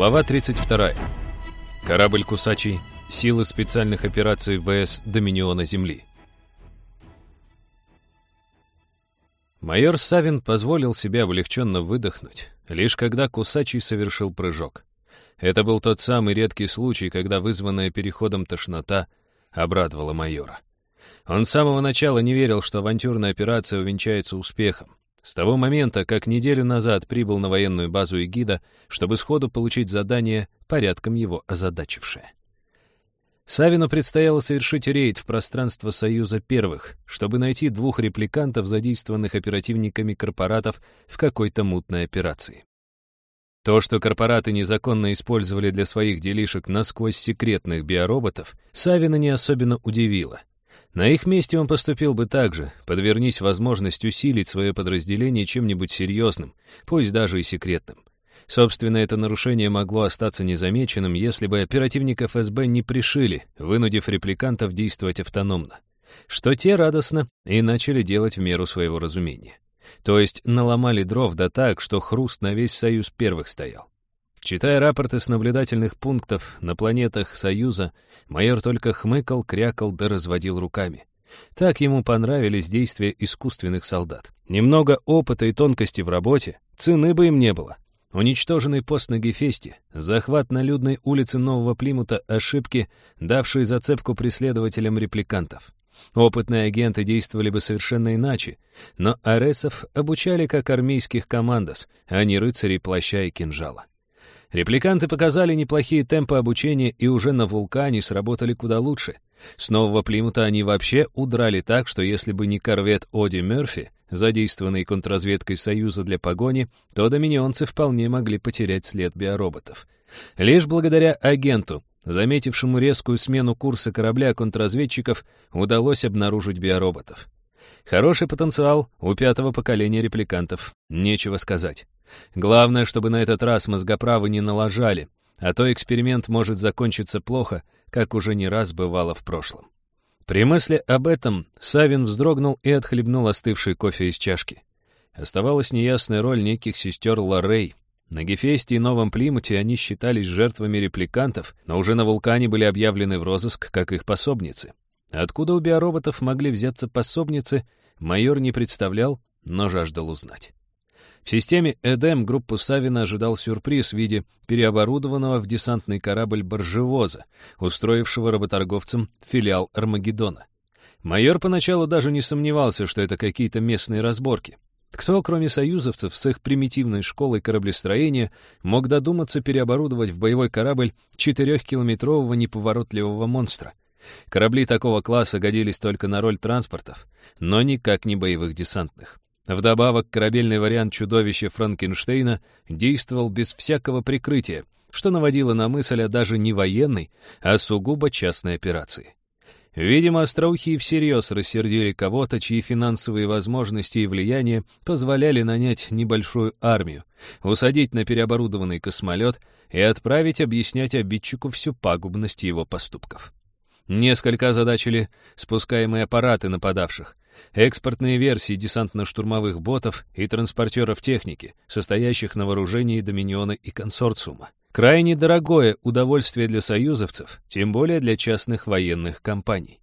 Глава 32. Корабль «Кусачий». Силы специальных операций ВС Доминиона Земли. Майор Савин позволил себе облегченно выдохнуть, лишь когда Кусачий совершил прыжок. Это был тот самый редкий случай, когда вызванная переходом тошнота обрадовала майора. Он с самого начала не верил, что авантюрная операция увенчается успехом. С того момента, как неделю назад прибыл на военную базу Эгида, чтобы сходу получить задание, порядком его озадачившее. Савину предстояло совершить рейд в пространство Союза Первых, чтобы найти двух репликантов, задействованных оперативниками корпоратов в какой-то мутной операции. То, что корпораты незаконно использовали для своих делишек насквозь секретных биороботов, Савина не особенно удивило. На их месте он поступил бы так же, подвернись возможность усилить свое подразделение чем-нибудь серьезным, пусть даже и секретным. Собственно, это нарушение могло остаться незамеченным, если бы оперативников ФСБ не пришили, вынудив репликантов действовать автономно. Что те радостно и начали делать в меру своего разумения. То есть наломали дров да так, что хруст на весь Союз первых стоял. Читая рапорты с наблюдательных пунктов на планетах Союза, майор только хмыкал, крякал да разводил руками. Так ему понравились действия искусственных солдат. Немного опыта и тонкости в работе, цены бы им не было. Уничтоженный пост на Гефесте, захват на людной улице Нового Плимута, ошибки, давшие зацепку преследователям репликантов. Опытные агенты действовали бы совершенно иначе, но аресов обучали как армейских командос, а не рыцарей плаща и кинжала. Репликанты показали неплохие темпы обучения и уже на вулкане сработали куда лучше. С нового Плимута они вообще удрали так, что если бы не корвет Оди Мерфи, задействованный контрразведкой Союза для погони, то доминионцы вполне могли потерять след биороботов. Лишь благодаря агенту, заметившему резкую смену курса корабля контрразведчиков, удалось обнаружить биороботов. Хороший потенциал у пятого поколения репликантов, нечего сказать. Главное, чтобы на этот раз мозгоправы не налажали, а то эксперимент может закончиться плохо, как уже не раз бывало в прошлом. При мысли об этом Савин вздрогнул и отхлебнул остывший кофе из чашки. Оставалась неясная роль неких сестер Лоррей. На Гефесте и Новом Плимуте они считались жертвами репликантов, но уже на вулкане были объявлены в розыск как их пособницы. Откуда у биороботов могли взяться пособницы, майор не представлял, но жаждал узнать. В системе «Эдем» группу Савина ожидал сюрприз в виде переоборудованного в десантный корабль «Боржевоза», устроившего работорговцам филиал «Армагеддона». Майор поначалу даже не сомневался, что это какие-то местные разборки. Кто, кроме союзовцев с их примитивной школой кораблестроения, мог додуматься переоборудовать в боевой корабль четырехкилометрового неповоротливого монстра? Корабли такого класса годились только на роль транспортов, но никак не боевых десантных. Вдобавок, корабельный вариант чудовища Франкенштейна действовал без всякого прикрытия, что наводило на мысль о даже не военной, а сугубо частной операции. Видимо, остроухие всерьез рассердили кого-то, чьи финансовые возможности и влияние позволяли нанять небольшую армию, усадить на переоборудованный космолет и отправить объяснять обидчику всю пагубность его поступков. Несколько озадачили спускаемые аппараты нападавших, экспортные версии десантно-штурмовых ботов и транспортеров техники, состоящих на вооружении Доминиона и консорциума. Крайне дорогое удовольствие для союзовцев, тем более для частных военных компаний.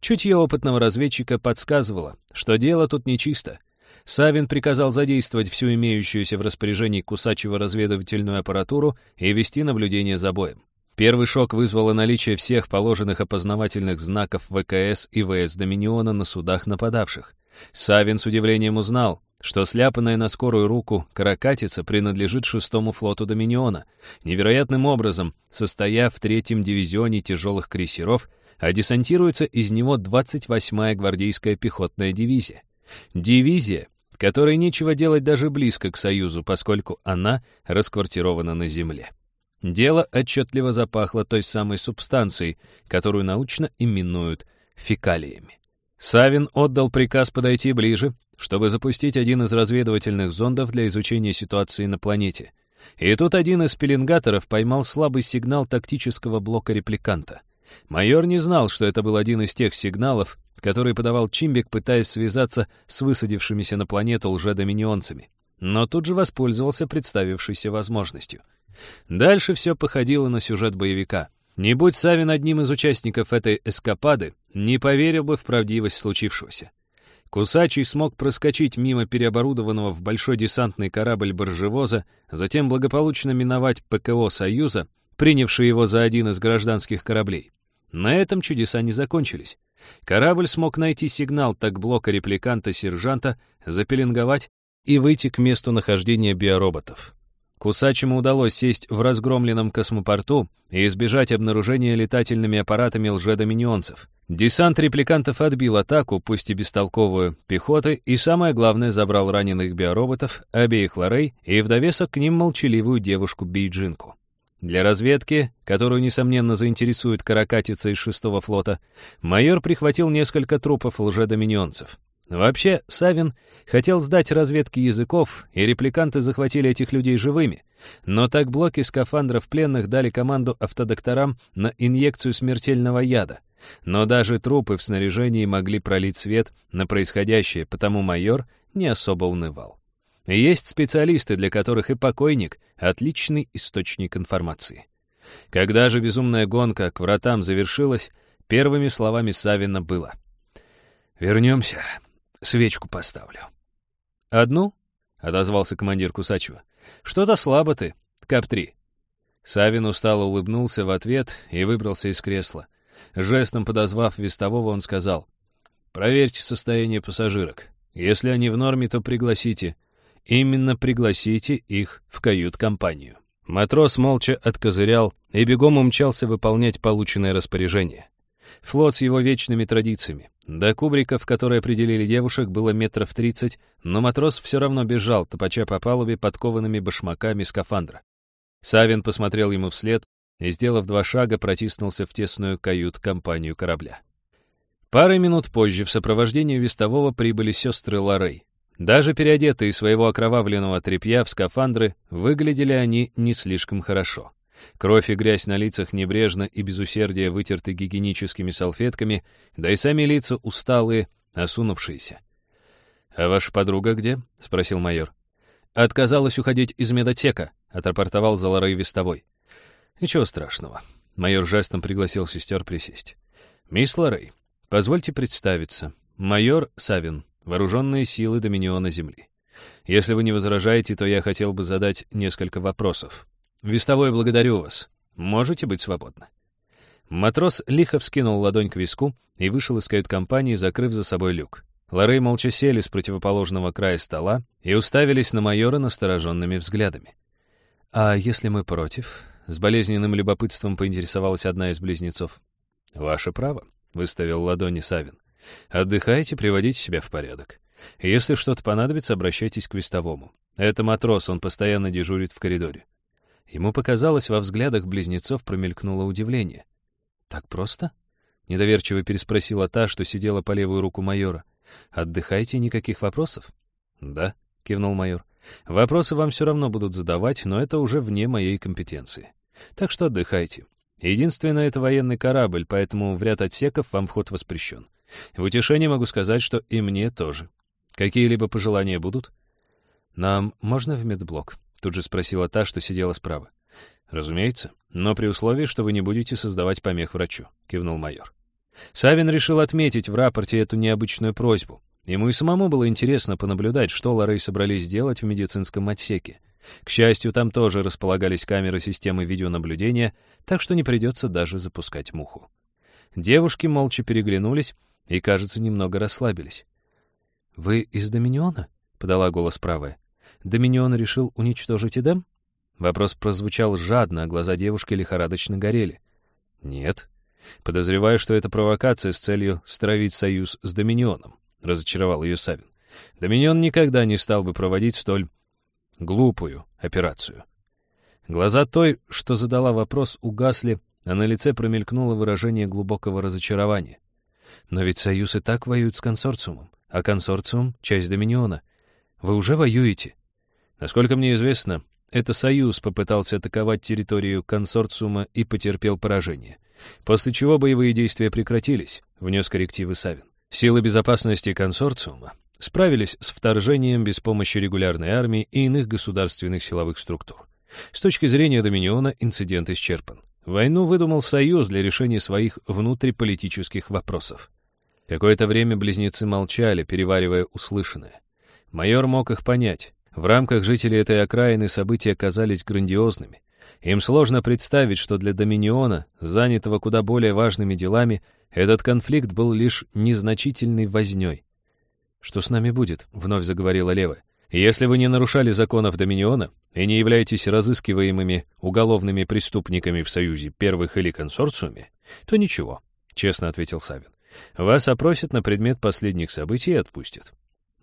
Чутье опытного разведчика подсказывало, что дело тут нечисто. Савин приказал задействовать всю имеющуюся в распоряжении Кусачева разведывательную аппаратуру и вести наблюдение за боем. Первый шок вызвало наличие всех положенных опознавательных знаков ВКС и ВС Доминиона на судах нападавших. Савин с удивлением узнал, что сляпанная на скорую руку каракатица принадлежит шестому флоту Доминиона, невероятным образом состояв в третьем дивизионе тяжелых крейсеров, а десантируется из него 28-я гвардейская пехотная дивизия. Дивизия, которой нечего делать даже близко к Союзу, поскольку она расквартирована на земле. Дело отчетливо запахло той самой субстанцией, которую научно именуют фекалиями. Савин отдал приказ подойти ближе, чтобы запустить один из разведывательных зондов для изучения ситуации на планете. И тут один из пеленгаторов поймал слабый сигнал тактического блока репликанта. Майор не знал, что это был один из тех сигналов, который подавал Чимбик, пытаясь связаться с высадившимися на планету лжедоминионцами. Но тут же воспользовался представившейся возможностью — Дальше все походило на сюжет боевика. Не будь Савин одним из участников этой эскапады, не поверил бы в правдивость случившегося. Кусачий смог проскочить мимо переоборудованного в большой десантный корабль боржевоза, затем благополучно миновать ПКО «Союза», принявший его за один из гражданских кораблей. На этом чудеса не закончились. Корабль смог найти сигнал такблока репликанта-сержанта, запеленговать и выйти к месту нахождения биороботов. Кусачему удалось сесть в разгромленном космопорту и избежать обнаружения летательными аппаратами лжедоминионцев. Десант репликантов отбил атаку, пусть и бестолковую, пехоты, и самое главное, забрал раненых биороботов, обеих лорей, и в довесок к ним молчаливую девушку-бейджинку. Для разведки, которую, несомненно, заинтересует каракатица из шестого флота, майор прихватил несколько трупов лжедоминионцев. Вообще, Савин хотел сдать разведке языков, и репликанты захватили этих людей живыми. Но так блоки скафандров пленных дали команду автодокторам на инъекцию смертельного яда. Но даже трупы в снаряжении могли пролить свет на происходящее, потому майор не особо унывал. Есть специалисты, для которых и покойник — отличный источник информации. Когда же безумная гонка к вратам завершилась, первыми словами Савина было «Вернемся, свечку поставлю». «Одну?» — отозвался командир Кусачева. «Что-то слабо ты, КАП-3». Савин устало улыбнулся в ответ и выбрался из кресла. Жестом подозвав вестового, он сказал, «Проверьте состояние пассажирок. Если они в норме, то пригласите. Именно пригласите их в кают-компанию». Матрос молча откозырял и бегом умчался выполнять полученное распоряжение. Флот с его вечными традициями. До кубриков, которые определили девушек, было метров тридцать, но матрос все равно бежал, топача по палубе подкованными башмаками скафандра. Савин посмотрел ему вслед и, сделав два шага, протиснулся в тесную кают-компанию корабля. Парой минут позже в сопровождении вестового прибыли сестры Лорей. Даже переодетые своего окровавленного тряпья в скафандры, выглядели они не слишком хорошо. Кровь и грязь на лицах небрежно и без усердия вытерты гигиеническими салфетками, да и сами лица усталые, осунувшиеся. «А ваша подруга где?» — спросил майор. «Отказалась уходить из медотека», — отрапортовал Заларей Вестовой. «Ничего страшного». Майор жестом пригласил сестер присесть. «Мисс Лорей, позвольте представиться. Майор Савин, вооруженные силы Доминиона Земли. Если вы не возражаете, то я хотел бы задать несколько вопросов. «Вестовой, благодарю вас. Можете быть свободны». Матрос лихо вскинул ладонь к виску и вышел из кают-компании, закрыв за собой люк. Лорей молча сели с противоположного края стола и уставились на майора настороженными взглядами. «А если мы против?» — с болезненным любопытством поинтересовалась одна из близнецов. «Ваше право», — выставил ладони Савин. «Отдыхайте, приводите себя в порядок. Если что-то понадобится, обращайтесь к вестовому. Это матрос, он постоянно дежурит в коридоре. Ему показалось, во взглядах близнецов промелькнуло удивление. «Так просто?» — недоверчиво переспросила та, что сидела по левую руку майора. «Отдыхайте, никаких вопросов?» «Да», — кивнул майор. «Вопросы вам все равно будут задавать, но это уже вне моей компетенции. Так что отдыхайте. Единственное, это военный корабль, поэтому в ряд отсеков вам вход воспрещен. В утешение могу сказать, что и мне тоже. Какие-либо пожелания будут?» «Нам можно в медблок?» Тут же спросила та, что сидела справа. «Разумеется, но при условии, что вы не будете создавать помех врачу», — кивнул майор. Савин решил отметить в рапорте эту необычную просьбу. Ему и самому было интересно понаблюдать, что Лорей собрались сделать в медицинском отсеке. К счастью, там тоже располагались камеры системы видеонаблюдения, так что не придется даже запускать муху. Девушки молча переглянулись и, кажется, немного расслабились. «Вы из Доминиона?» — подала голос правая. Доминион решил уничтожить Эдем? Вопрос прозвучал жадно, а глаза девушки лихорадочно горели. Нет. Подозреваю, что это провокация с целью стравить союз с Доминионом, разочаровал ее Савин. Доминион никогда не стал бы проводить столь глупую операцию. Глаза той, что задала вопрос, угасли, а на лице промелькнуло выражение глубокого разочарования. Но ведь Союз и так воюет с консорциумом, а консорциум — часть Доминиона. Вы уже воюете. Насколько мне известно, это Союз попытался атаковать территорию консорциума и потерпел поражение. После чего боевые действия прекратились, внес коррективы Савин. Силы безопасности консорциума справились с вторжением без помощи регулярной армии и иных государственных силовых структур. С точки зрения Доминиона инцидент исчерпан. Войну выдумал Союз для решения своих внутриполитических вопросов. Какое-то время близнецы молчали, переваривая услышанное. Майор мог их понять. В рамках жителей этой окраины события казались грандиозными. Им сложно представить, что для Доминиона, занятого куда более важными делами, этот конфликт был лишь незначительной вознёй. «Что с нами будет?» — вновь заговорила Лева. «Если вы не нарушали законов Доминиона и не являетесь разыскиваемыми уголовными преступниками в Союзе первых или консорциуме, то ничего», — честно ответил Савин. «Вас опросят на предмет последних событий и отпустят».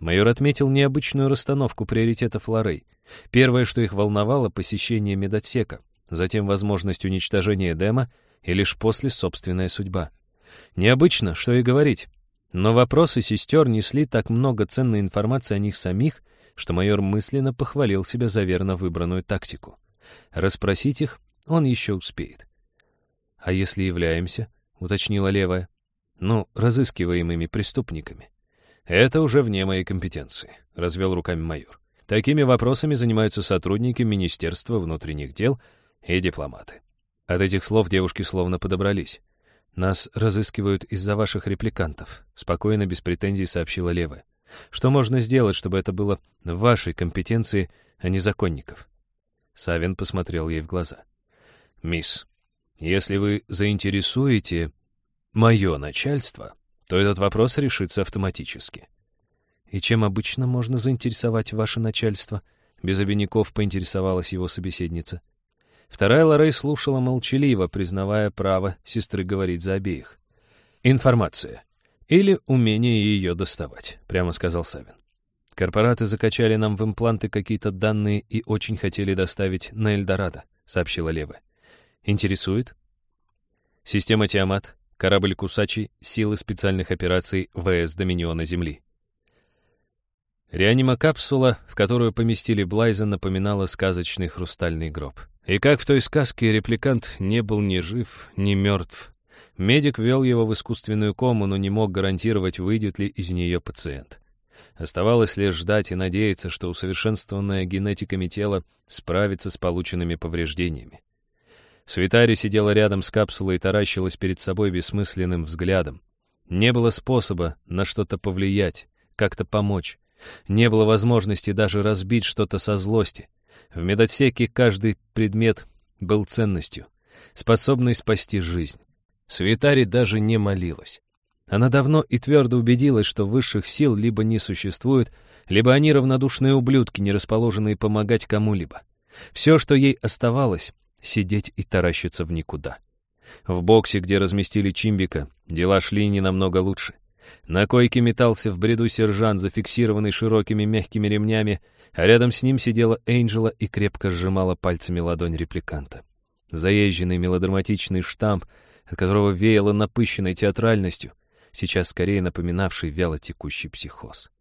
Майор отметил необычную расстановку приоритетов Лорей. Первое, что их волновало, — посещение медотсека, затем возможность уничтожения Эдема и лишь после собственная судьба. Необычно, что и говорить. Но вопросы сестер несли так много ценной информации о них самих, что майор мысленно похвалил себя за верно выбранную тактику. Расспросить их он еще успеет. «А если являемся?» — уточнила левая. «Ну, разыскиваемыми преступниками». «Это уже вне моей компетенции», — развел руками майор. «Такими вопросами занимаются сотрудники Министерства внутренних дел и дипломаты». От этих слов девушки словно подобрались. «Нас разыскивают из-за ваших репликантов», — спокойно, без претензий сообщила Лева. «Что можно сделать, чтобы это было в вашей компетенции, а не законников?» Савин посмотрел ей в глаза. «Мисс, если вы заинтересуете мое начальство, то этот вопрос решится автоматически». «И чем обычно можно заинтересовать ваше начальство?» Без обиняков поинтересовалась его собеседница. Вторая Лорей слушала молчаливо, признавая право сестры говорить за обеих. «Информация. Или умение ее доставать», — прямо сказал Савин. «Корпораты закачали нам в импланты какие-то данные и очень хотели доставить на Эльдорадо», — сообщила Лева. «Интересует?» Система Тиамат, корабль Кусачи, силы специальных операций ВС Доминиона Земли. Реанима-капсула, в которую поместили Блайза, напоминала сказочный хрустальный гроб. И как в той сказке репликант не был ни жив, ни мертв. Медик ввел его в искусственную кому, но не мог гарантировать, выйдет ли из нее пациент. Оставалось лишь ждать и надеяться, что усовершенствованная генетиками тело справится с полученными повреждениями. Свитари сидела рядом с капсулой и таращилась перед собой бессмысленным взглядом. Не было способа на что-то повлиять, как-то помочь. Не было возможности даже разбить что-то со злости. В медотсеке каждый предмет был ценностью, способной спасти жизнь. Свитари даже не молилась. Она давно и твердо убедилась, что высших сил либо не существует, либо они равнодушные ублюдки, не расположенные помогать кому-либо. Все, что ей оставалось — сидеть и таращиться в никуда. В боксе, где разместили Чимбика, дела шли не намного лучше. На койке метался в бреду сержант, зафиксированный широкими мягкими ремнями, а рядом с ним сидела Энджела и крепко сжимала пальцами ладонь репликанта. Заезженный мелодраматичный штамп, от которого веяло напыщенной театральностью, сейчас скорее напоминавший вяло текущий психоз.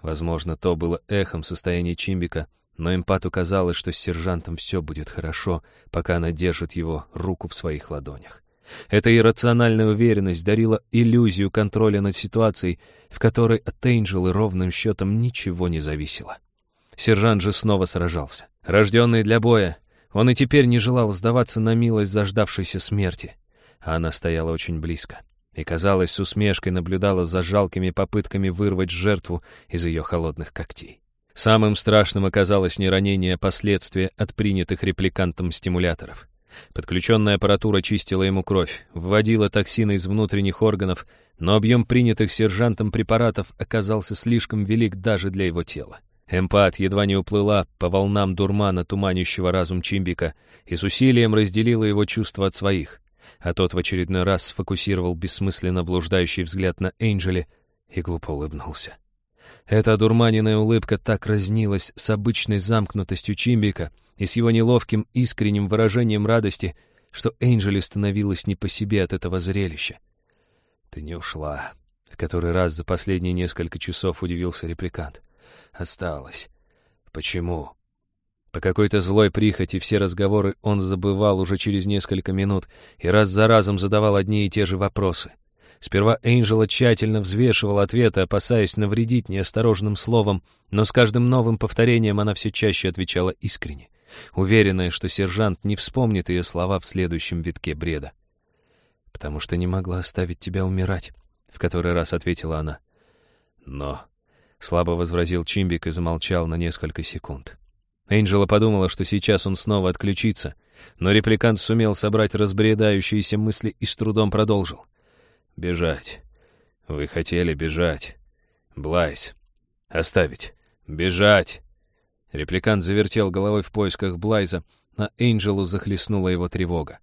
Возможно, то было эхом состояния Чимбика, но эмпату казалось, что с сержантом все будет хорошо, пока она держит его руку в своих ладонях. Эта иррациональная уверенность дарила иллюзию контроля над ситуацией, в которой от Энджелы ровным счетом ничего не зависело. Сержант же снова сражался. Рожденный для боя, он и теперь не желал сдаваться на милость заждавшейся смерти. А она стояла очень близко и, казалось, с усмешкой наблюдала за жалкими попытками вырвать жертву из ее холодных когтей. Самым страшным оказалось не ранение, а последствия от принятых репликантом стимуляторов. Подключенная аппаратура чистила ему кровь, вводила токсины из внутренних органов, но объем принятых сержантом препаратов оказался слишком велик даже для его тела. Эмпат едва не уплыла по волнам дурмана, туманящего разум Чимбика, и с усилием разделила его чувства от своих, а тот в очередной раз сфокусировал бессмысленно блуждающий взгляд на Энджеле и глупо улыбнулся. Эта одурманенная улыбка так разнилась с обычной замкнутостью Чимбика и с его неловким искренним выражением радости, что Энджели становилась не по себе от этого зрелища. «Ты не ушла», — в который раз за последние несколько часов удивился репликант осталось. Почему? По какой-то злой прихоти все разговоры он забывал уже через несколько минут и раз за разом задавал одни и те же вопросы. Сперва Энджела тщательно взвешивал ответы, опасаясь навредить неосторожным словом, но с каждым новым повторением она все чаще отвечала искренне. уверенная, что сержант не вспомнит ее слова в следующем витке бреда. «Потому что не могла оставить тебя умирать», — в который раз ответила она. «Но...» — слабо возразил Чимбик и замолчал на несколько секунд. Энджела подумала, что сейчас он снова отключится, но репликант сумел собрать разбредающиеся мысли и с трудом продолжил. «Бежать. Вы хотели бежать. Блайс. Оставить. Бежать!» Репликант завертел головой в поисках Блайза, а Энджелу захлестнула его тревога.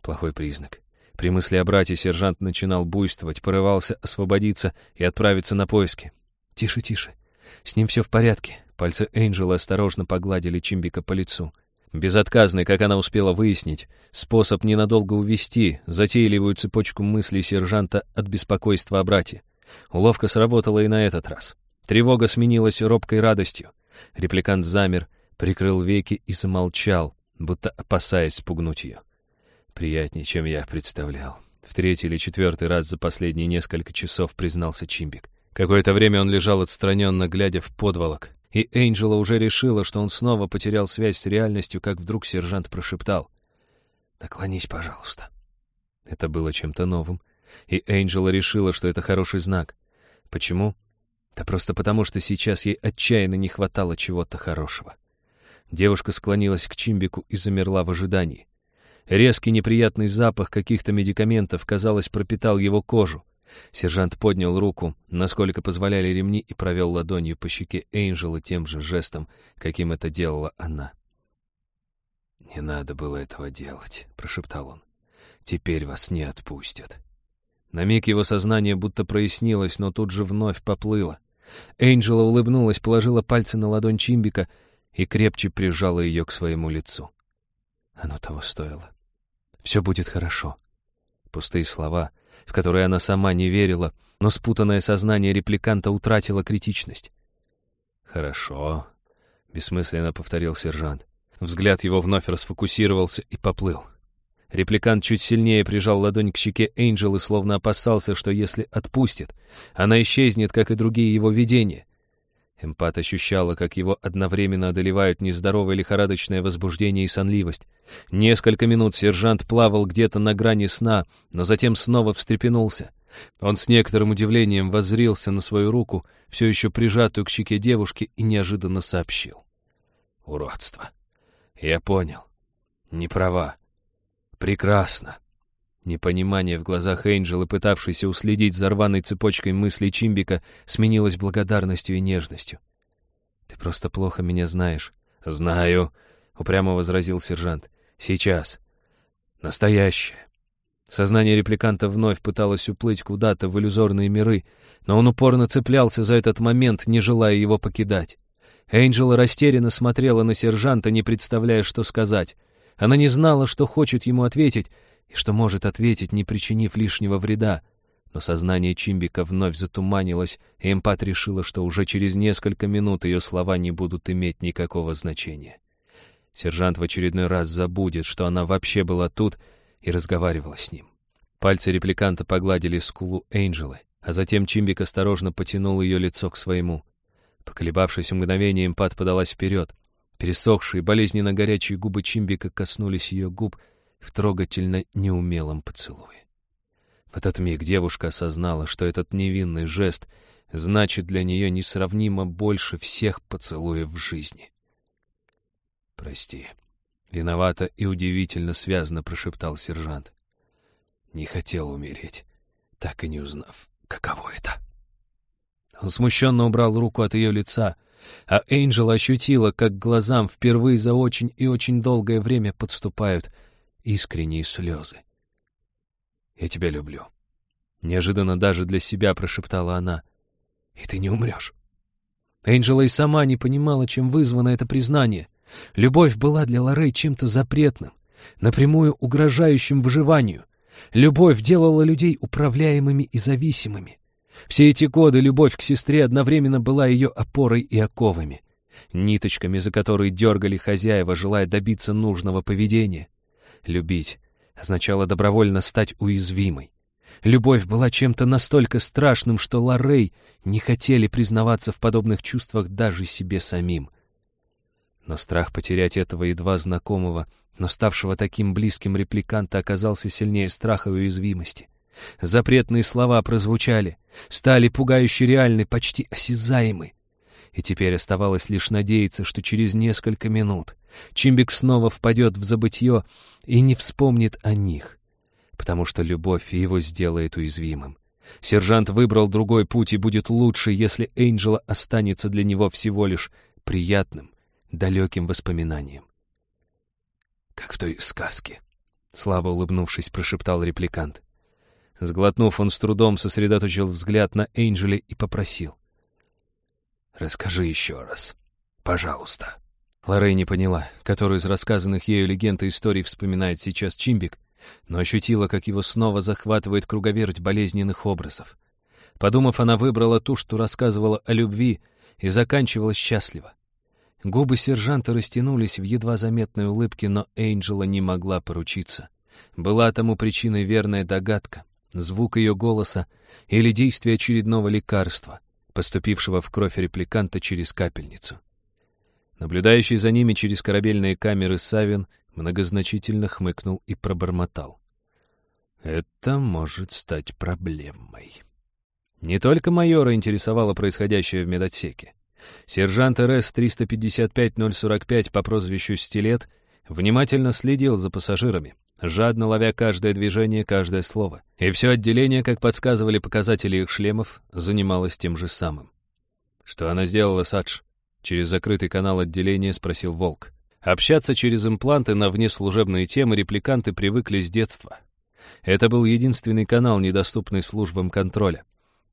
Плохой признак. При мысли о брате сержант начинал буйствовать, порывался освободиться и отправиться на поиски. «Тише, тише. С ним все в порядке». Пальцы Энджела осторожно погладили Чимбика по лицу. Безотказный, как она успела выяснить, способ ненадолго увести затейливую цепочку мыслей сержанта от беспокойства о брате. Уловка сработала и на этот раз. Тревога сменилась робкой радостью. Репликант замер, прикрыл веки и замолчал, будто опасаясь спугнуть ее. Приятнее, чем я представлял. В третий или четвертый раз за последние несколько часов признался Чимбик. Какое-то время он лежал отстраненно, глядя в подволок, и Энджела уже решила, что он снова потерял связь с реальностью, как вдруг сержант прошептал. «Наклонись, пожалуйста». Это было чем-то новым, и Энджела решила, что это хороший знак. Почему? Да просто потому, что сейчас ей отчаянно не хватало чего-то хорошего. Девушка склонилась к Чимбику и замерла в ожидании. Резкий неприятный запах каких-то медикаментов, казалось, пропитал его кожу. Сержант поднял руку, насколько позволяли ремни, и провел ладонью по щеке Эйнджела тем же жестом, каким это делала она. «Не надо было этого делать», — прошептал он. «Теперь вас не отпустят». На миг его сознание будто прояснилось, но тут же вновь поплыло. Эйнджела улыбнулась, положила пальцы на ладонь Чимбика и крепче прижала ее к своему лицу. Оно того стоило. «Все будет хорошо». Пустые слова — в которые она сама не верила, но спутанное сознание репликанта утратило критичность. «Хорошо», — бессмысленно повторил сержант. Взгляд его вновь расфокусировался и поплыл. Репликант чуть сильнее прижал ладонь к щеке Энджел и словно опасался, что если отпустит, она исчезнет, как и другие его видения. Эмпат ощущала, как его одновременно одолевают нездоровое лихорадочное возбуждение и сонливость. Несколько минут сержант плавал где-то на грани сна, но затем снова встрепенулся. Он с некоторым удивлением воззрился на свою руку, все еще прижатую к щеке девушки, и неожиданно сообщил. «Уродство. Я понял. Не права. Прекрасно». Непонимание в глазах Энджела, пытавшейся уследить за рваной цепочкой мыслей Чимбика, сменилось благодарностью и нежностью. «Ты просто плохо меня знаешь». «Знаю», — упрямо возразил сержант. «Сейчас. Настоящее». Сознание репликанта вновь пыталось уплыть куда-то в иллюзорные миры, но он упорно цеплялся за этот момент, не желая его покидать. Энджела растерянно смотрела на сержанта, не представляя, что сказать. Она не знала, что хочет ему ответить, и что может ответить, не причинив лишнего вреда. Но сознание Чимбика вновь затуманилось, и эмпат решила, что уже через несколько минут ее слова не будут иметь никакого значения. Сержант в очередной раз забудет, что она вообще была тут и разговаривала с ним. Пальцы репликанта погладили скулу Энджелы, а затем Чимбик осторожно потянул ее лицо к своему. Поколебавшись мгновение, эмпат подалась вперед. Пересохшие, болезненно горячие губы Чимбика коснулись ее губ — в трогательно неумелом поцелуе. В этот миг девушка осознала, что этот невинный жест значит для нее несравнимо больше всех поцелуев в жизни. «Прости», — виновато и удивительно связно прошептал сержант. «Не хотел умереть, так и не узнав, каково это». Он смущенно убрал руку от ее лица, а Эйнджел ощутила, как глазам впервые за очень и очень долгое время подступают искренние слезы. «Я тебя люблю», — неожиданно даже для себя прошептала она. «И ты не умрешь». Энджела и сама не понимала, чем вызвано это признание. Любовь была для Лоррей чем-то запретным, напрямую угрожающим выживанию. Любовь делала людей управляемыми и зависимыми. Все эти годы любовь к сестре одновременно была ее опорой и оковами, ниточками, за которые дергали хозяева, желая добиться нужного поведения. Любить означало добровольно стать уязвимой. Любовь была чем-то настолько страшным, что Лоррей не хотели признаваться в подобных чувствах даже себе самим. Но страх потерять этого едва знакомого, но ставшего таким близким репликанта оказался сильнее страха и уязвимости. Запретные слова прозвучали, стали пугающе реальны, почти осязаемы. И теперь оставалось лишь надеяться, что через несколько минут Чимбик снова впадет в забытье и не вспомнит о них, потому что любовь его сделает уязвимым. Сержант выбрал другой путь, и будет лучше, если Энджела останется для него всего лишь приятным, далеким воспоминанием. «Как в той сказке», — слабо улыбнувшись, прошептал репликант. Сглотнув, он с трудом сосредоточил взгляд на Энджеле и попросил. «Расскажи еще раз, пожалуйста». Лоррей не поняла, которую из рассказанных ею легенд и историй вспоминает сейчас Чимбик, но ощутила, как его снова захватывает круговерть болезненных образов. Подумав, она выбрала ту, что рассказывала о любви, и заканчивала счастливо. Губы сержанта растянулись в едва заметной улыбке, но Эйнджела не могла поручиться. Была тому причиной верная догадка, звук ее голоса или действие очередного лекарства, поступившего в кровь репликанта через капельницу. Наблюдающий за ними через корабельные камеры Савин многозначительно хмыкнул и пробормотал. «Это может стать проблемой». Не только майора интересовало происходящее в медотсеке. Сержант РС 355-045 по прозвищу «Стилет» внимательно следил за пассажирами, жадно ловя каждое движение, каждое слово. И все отделение, как подсказывали показатели их шлемов, занималось тем же самым. «Что она сделала, Садж?» Через закрытый канал отделения спросил Волк. Общаться через импланты на внеслужебные темы репликанты привыкли с детства. Это был единственный канал, недоступный службам контроля.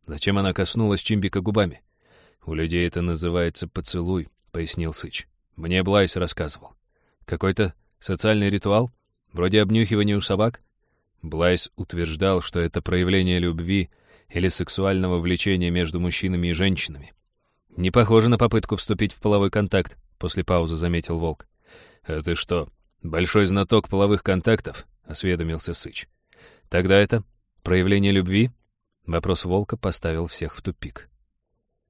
Зачем она коснулась Чимбика губами? «У людей это называется поцелуй», — пояснил Сыч. «Мне Блайс рассказывал. Какой-то социальный ритуал? Вроде обнюхивания у собак?» Блайс утверждал, что это проявление любви или сексуального влечения между мужчинами и женщинами. «Не похоже на попытку вступить в половой контакт», — после паузы заметил Волк. «А ты что, большой знаток половых контактов?» — осведомился Сыч. «Тогда это проявление любви?» Вопрос Волка поставил всех в тупик.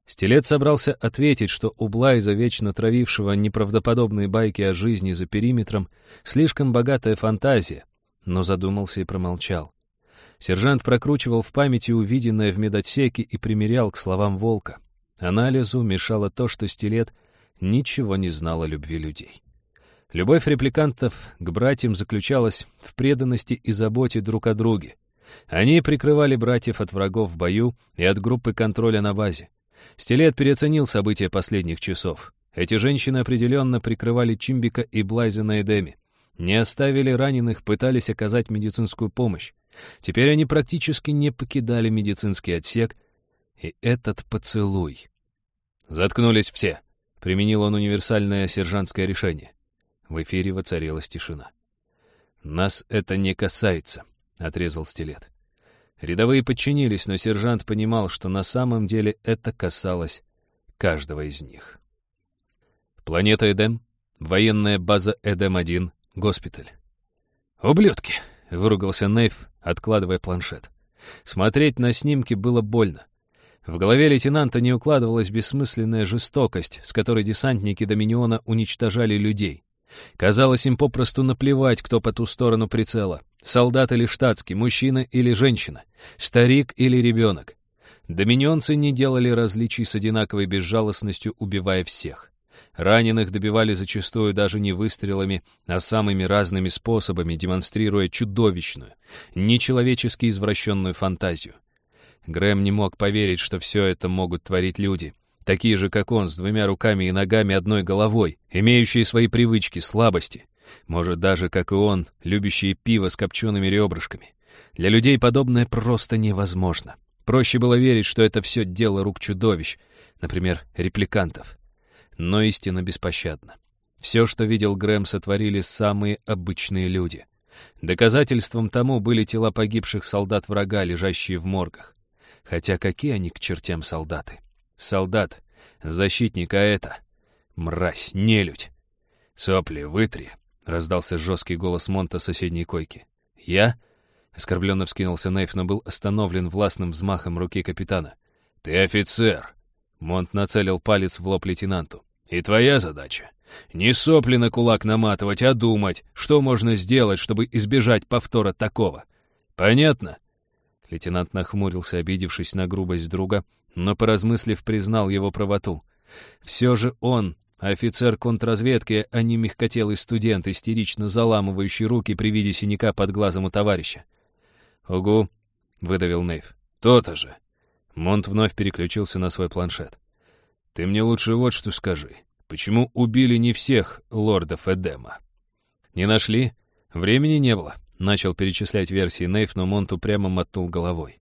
Стилет собрался ответить, что у Блайза, вечно травившего неправдоподобные байки о жизни за периметром, слишком богатая фантазия, но задумался и промолчал. Сержант прокручивал в памяти увиденное в медотсеке и примерял к словам Волка. Анализу мешало то, что Стилет ничего не знал о любви людей. Любовь репликантов к братьям заключалась в преданности и заботе друг о друге. Они прикрывали братьев от врагов в бою и от группы контроля на базе. Стилет переоценил события последних часов. Эти женщины определенно прикрывали Чимбика и Блайза на Эдеме. Не оставили раненых, пытались оказать медицинскую помощь. Теперь они практически не покидали медицинский отсек. И этот поцелуй. «Заткнулись все», — применил он универсальное сержантское решение. В эфире воцарилась тишина. «Нас это не касается», — отрезал стилет. Рядовые подчинились, но сержант понимал, что на самом деле это касалось каждого из них. Планета Эдем, военная база Эдем-1, госпиталь. «Ублюдки!» — выругался Нейв, откладывая планшет. Смотреть на снимки было больно. В голове лейтенанта не укладывалась бессмысленная жестокость, с которой десантники Доминиона уничтожали людей. Казалось, им попросту наплевать, кто по ту сторону прицела. Солдат или штатский, мужчина или женщина, старик или ребенок. Доминионцы не делали различий с одинаковой безжалостностью, убивая всех. Раненых добивали зачастую даже не выстрелами, а самыми разными способами, демонстрируя чудовищную, нечеловечески извращенную фантазию. Грэм не мог поверить, что все это могут творить люди, такие же, как он, с двумя руками и ногами одной головой, имеющие свои привычки, слабости. Может, даже, как и он, любящие пиво с копчеными ребрышками. Для людей подобное просто невозможно. Проще было верить, что это все дело рук чудовищ, например, репликантов. Но истина беспощадна. Все, что видел Грэм, сотворили самые обычные люди. Доказательством тому были тела погибших солдат врага, лежащие в моргах. Хотя какие они к чертям солдаты? Солдат, защитник, а это... Мразь, нелюдь. «Сопли, вытри!» — раздался жесткий голос Монта соседней койки. «Я?» — оскорбленно вскинулся Нейф, но был остановлен властным взмахом руки капитана. «Ты офицер!» — Монт нацелил палец в лоб лейтенанту. «И твоя задача Не сопли на кулак наматывать, а думать, что можно сделать, чтобы избежать повтора такого. Понятно?» Лейтенант нахмурился, обидевшись на грубость друга, но, поразмыслив, признал его правоту. Все же он, офицер контрразведки, а не мягкотелый студент, истерично заламывающий руки при виде синяка под глазом у товарища. «Угу», — выдавил Нейв. «То-то же». Монт вновь переключился на свой планшет. «Ты мне лучше вот что скажи. Почему убили не всех лордов Эдема?» «Не нашли? Времени не было», — начал перечислять версии Нейв, но Монт упрямо мотнул головой.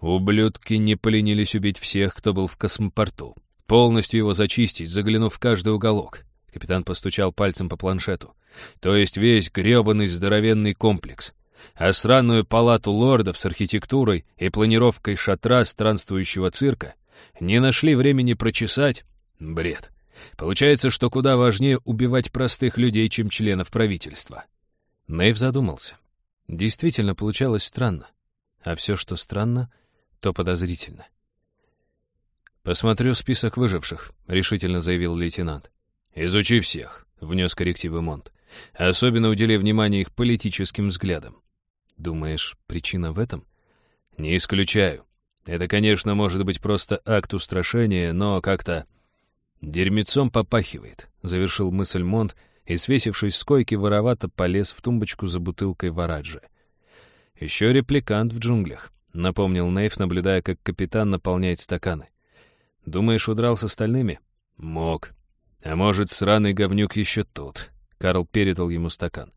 «Ублюдки не поленились убить всех, кто был в космопорту. Полностью его зачистить, заглянув в каждый уголок». Капитан постучал пальцем по планшету. «То есть весь грёбаный здоровенный комплекс а сраную палату лордов с архитектурой и планировкой шатра странствующего цирка не нашли времени прочесать? Бред. Получается, что куда важнее убивать простых людей, чем членов правительства. Нейв задумался. Действительно, получалось странно. А все, что странно, то подозрительно. «Посмотрю список выживших», — решительно заявил лейтенант. «Изучи всех», — внес коррективы Монт. «Особенно удели внимание их политическим взглядам. Думаешь, причина в этом? Не исключаю. Это, конечно, может быть просто акт устрашения, но как-то... Дерьмецом попахивает, завершил мысль Монт и, свесившись с койки, воровато полез в тумбочку за бутылкой вараджи. Еще репликант в джунглях, напомнил Нейв, наблюдая, как капитан наполняет стаканы. Думаешь, удрал с остальными? Мог. А может, сраный говнюк еще тут. Карл передал ему стакан.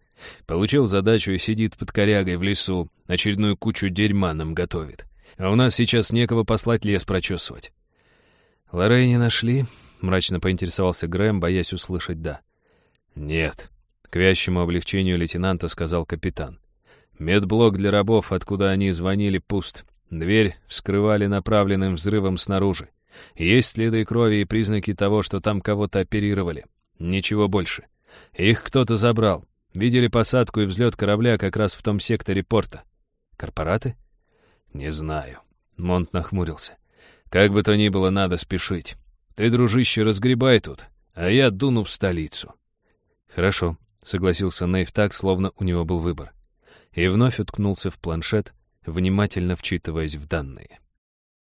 Получил задачу и сидит под корягой в лесу, очередную кучу дерьма нам готовит. А у нас сейчас некого послать лес прочесывать. Лоррей не нашли? Мрачно поинтересовался Грэм, боясь услышать «да». «Нет», — к вящему облегчению лейтенанта сказал капитан. «Медблок для рабов, откуда они звонили, пуст. Дверь вскрывали направленным взрывом снаружи. Есть следы крови и признаки того, что там кого-то оперировали. Ничего больше. Их кто-то забрал. Видели посадку и взлет корабля как раз в том секторе порта. Корпораты? Не знаю. Монт нахмурился. Как бы то ни было, надо спешить. Ты, дружище, разгребай тут, а я дуну в столицу. Хорошо, согласился Нейв так, словно у него был выбор. И вновь уткнулся в планшет, внимательно вчитываясь в данные.